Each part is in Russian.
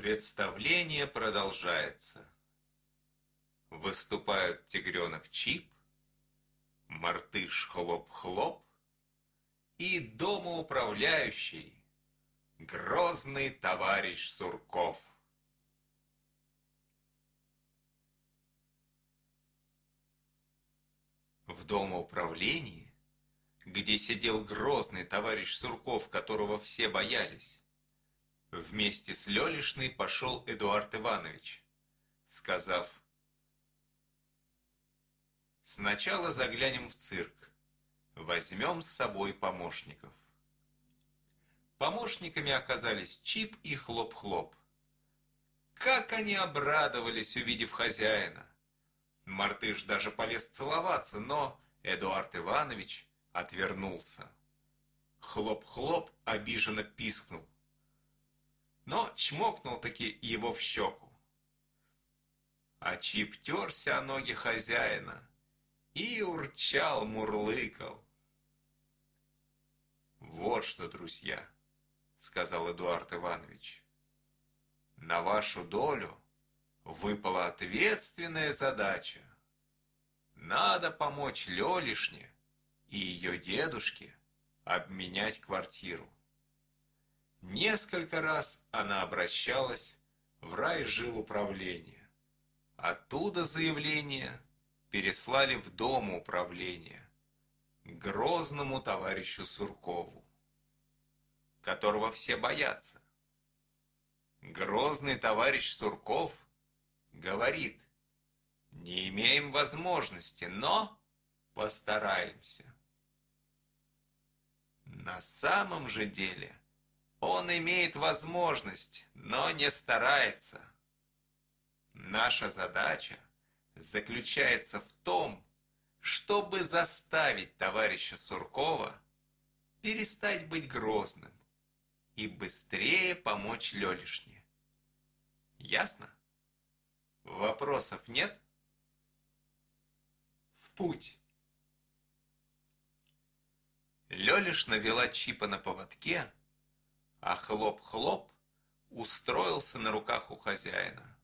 Представление продолжается. Выступают тигренок Чип, мартыш Хлоп-Хлоп и домоуправляющий, грозный товарищ Сурков. В домоуправлении, где сидел грозный товарищ Сурков, которого все боялись, вместе с Лелишной пошел Эдуард Иванович, сказав Сначала заглянем в цирк. Возьмем с собой помощников. Помощниками оказались Чип и Хлоп-Хлоп. Как они обрадовались, увидев хозяина! Мартыш даже полез целоваться, но Эдуард Иванович отвернулся. Хлоп-хлоп обиженно пискнул, но чмокнул таки его в щеку. А Чип терся о ноги хозяина и урчал, мурлыкал. «Вот что, друзья», — сказал Эдуард Иванович, — «на вашу долю выпала ответственная задача. Надо помочь Лелишне и ее дедушке обменять квартиру. Несколько раз она обращалась в рай жил управления. Оттуда заявление переслали в дом управления грозному товарищу Суркову, которого все боятся. Грозный товарищ Сурков говорит, не имеем возможности, но постараемся. На самом же деле он имеет возможность, но не старается. Наша задача заключается в том, чтобы заставить товарища Суркова перестать быть грозным и быстрее помочь Лелишне. Ясно? Вопросов нет? В путь. Лелишна вела Чипа на поводке, а Хлоп-Хлоп устроился на руках у хозяина.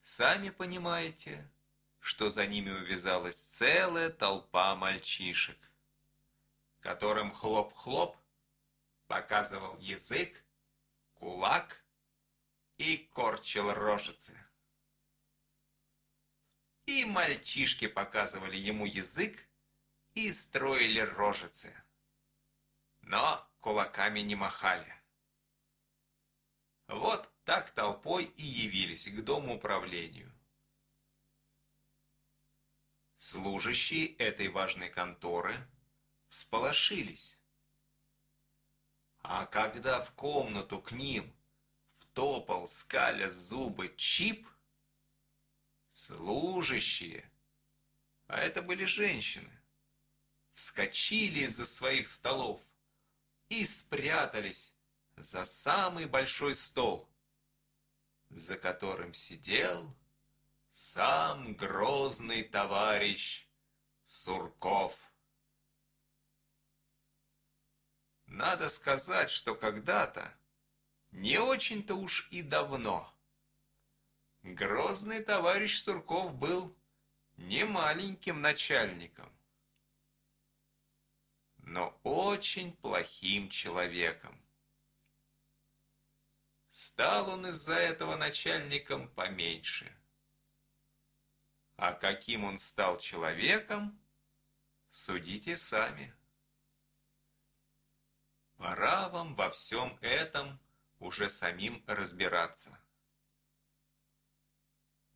Сами понимаете, что за ними увязалась целая толпа мальчишек, которым хлоп-хлоп показывал язык, кулак и корчил рожицы. И мальчишки показывали ему язык и строили рожицы. Но кулаками не махали. Вот так толпой и явились к дому управлению. Служащие этой важной конторы всполошились. А когда в комнату к ним втопал, скаля зубы, чип, служащие, а это были женщины, вскочили из-за своих столов и спрятались за самый большой стол, за которым сидел сам грозный товарищ Сурков. Надо сказать, что когда-то, не очень-то уж и давно, грозный товарищ Сурков был не маленьким начальником, очень плохим человеком. Стал он из-за этого начальником поменьше. А каким он стал человеком, судите сами. Пора вам во всем этом уже самим разбираться.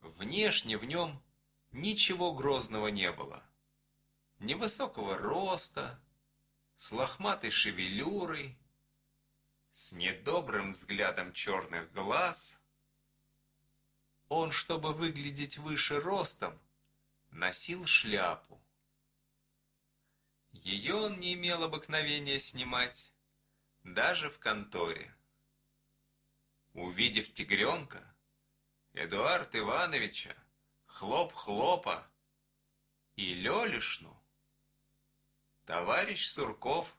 Внешне в нем ничего грозного не было. Невысокого роста, с лохматой шевелюрой, с недобрым взглядом черных глаз. Он, чтобы выглядеть выше ростом, носил шляпу. Ее он не имел обыкновения снимать, даже в конторе. Увидев тигренка, Эдуард Ивановича, хлоп-хлопа и Лелишну, товарищ Сурков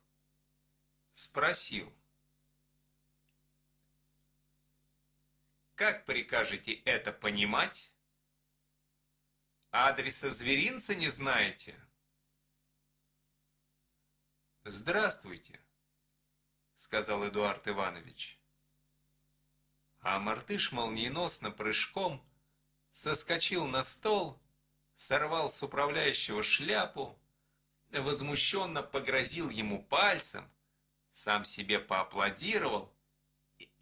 спросил – Как прикажете это понимать? Адреса зверинца не знаете? Здравствуйте, сказал Эдуард Иванович. А мартыш молниеносно прыжком соскочил на стол, сорвал с управляющего шляпу, возмущенно погрозил ему пальцем, сам себе поаплодировал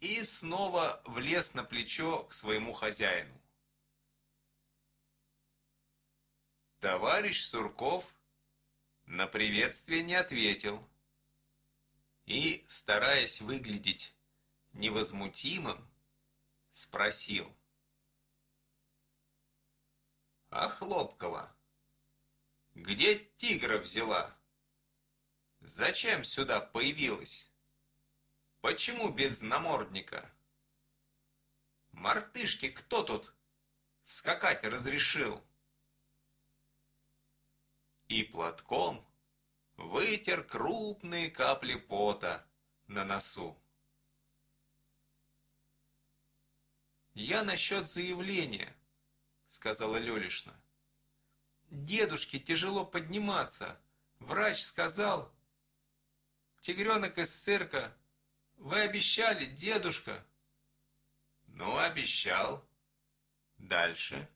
и снова влез на плечо к своему хозяину. Товарищ Сурков на приветствие не ответил и, стараясь выглядеть невозмутимым, спросил. «А Хлопкова? Где тигра взяла? Зачем сюда появилась? Почему без намордника? Мартышки кто тут скакать разрешил?» И платком вытер крупные капли пота на носу. «Я насчет заявления», — сказала Лёлишна. «Дедушке тяжело подниматься. Врач сказал...» «Тигренок из цирка, вы обещали, дедушка?» «Ну, обещал. Дальше?»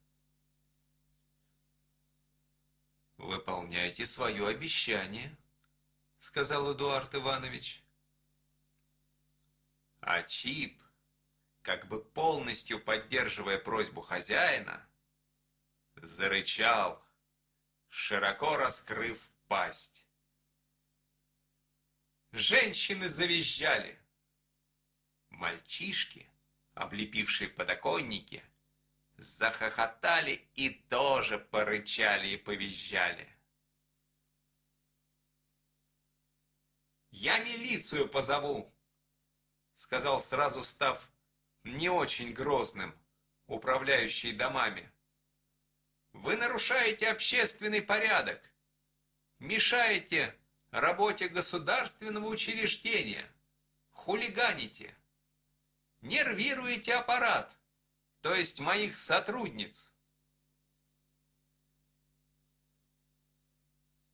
«Выполняйте свое обещание», — сказал Эдуард Иванович. А Чип как бы полностью поддерживая просьбу хозяина, зарычал, широко раскрыв пасть. Женщины завизжали. Мальчишки, облепившие подоконники, захохотали и тоже порычали и повизжали. «Я милицию позову!» сказал сразу, став не очень грозным, управляющий домами. Вы нарушаете общественный порядок, мешаете работе государственного учреждения, хулиганите, нервируете аппарат, то есть моих сотрудниц.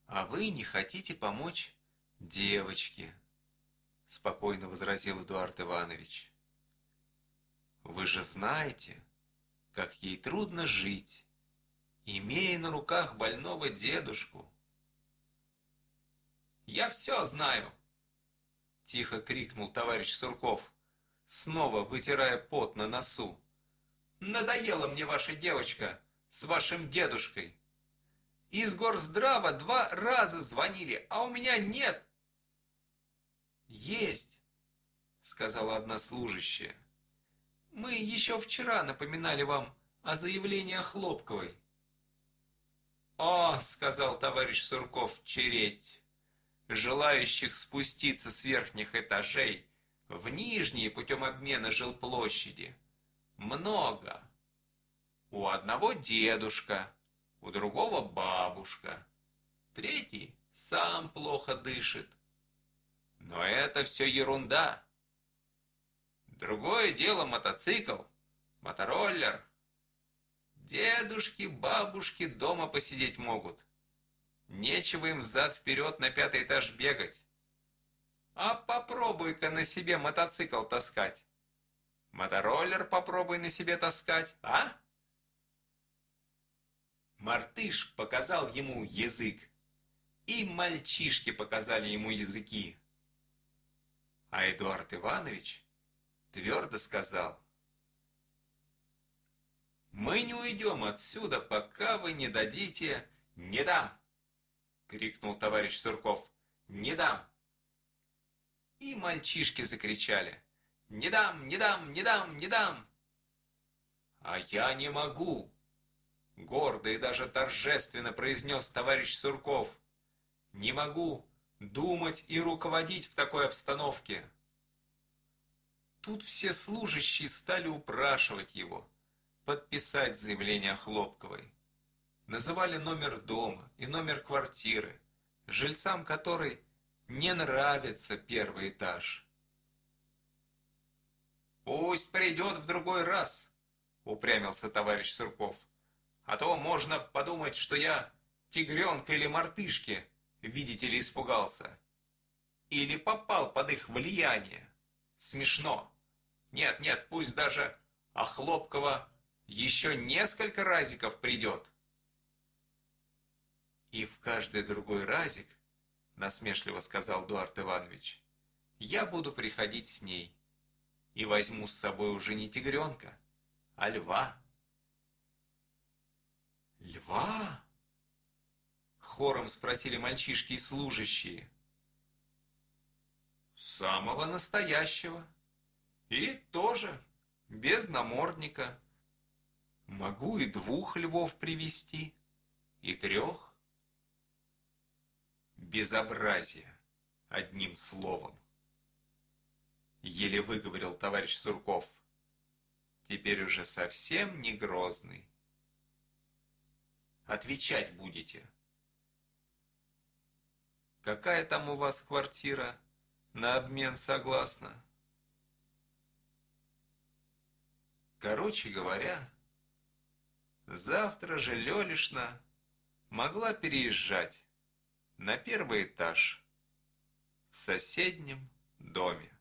А вы не хотите помочь девочке, спокойно возразил Эдуард Иванович. Вы же знаете, как ей трудно жить, имея на руках больного дедушку. «Я все знаю!» – тихо крикнул товарищ Сурков, снова вытирая пот на носу. «Надоела мне ваша девочка с вашим дедушкой. Из горздрава два раза звонили, а у меня нет!» «Есть!» – сказала одна служащая. Мы еще вчера напоминали вам о заявлении Хлопковой. «О, — сказал товарищ Сурков, — череть! Желающих спуститься с верхних этажей в нижние путем обмена жилплощади много. У одного дедушка, у другого бабушка, третий сам плохо дышит. Но это все ерунда. Другое дело мотоцикл, мотороллер. Дедушки, бабушки дома посидеть могут. Нечего им взад-вперед на пятый этаж бегать. А попробуй-ка на себе мотоцикл таскать. Мотороллер попробуй на себе таскать, а? Мартыш показал ему язык, и мальчишки показали ему языки. А Эдуард Иванович твердо сказал. «Мы не уйдем отсюда, пока вы не дадите...» «Не дам!» — крикнул товарищ Сурков. «Не дам!» И мальчишки закричали. «Не дам, не дам, не дам, не дам!» «А я не могу!» Гордо и даже торжественно произнес товарищ Сурков. «Не могу думать и руководить в такой обстановке!» Тут все служащие стали упрашивать его подписать заявление Хлопковой. Называли номер дома и номер квартиры, жильцам которой не нравится первый этаж. Пусть придет в другой раз, упрямился товарищ Сурков. А то можно подумать, что я тигренка или мартышки, видите ли, испугался. Или попал под их влияние. Смешно. Нет, нет, пусть даже Охлопкова еще несколько разиков придет. И в каждый другой разик, насмешливо сказал Дуарт Иванович, я буду приходить с ней и возьму с собой уже не тигренка, а льва. Льва? Хором спросили мальчишки и служащие. Самого настоящего. И тоже без намордника. Могу и двух львов привести, и трех. Безобразие, одним словом. Еле выговорил товарищ Сурков. Теперь уже совсем не грозный. Отвечать будете. Какая там у вас квартира? На обмен согласна? Короче говоря, завтра же Лелишна могла переезжать на первый этаж в соседнем доме.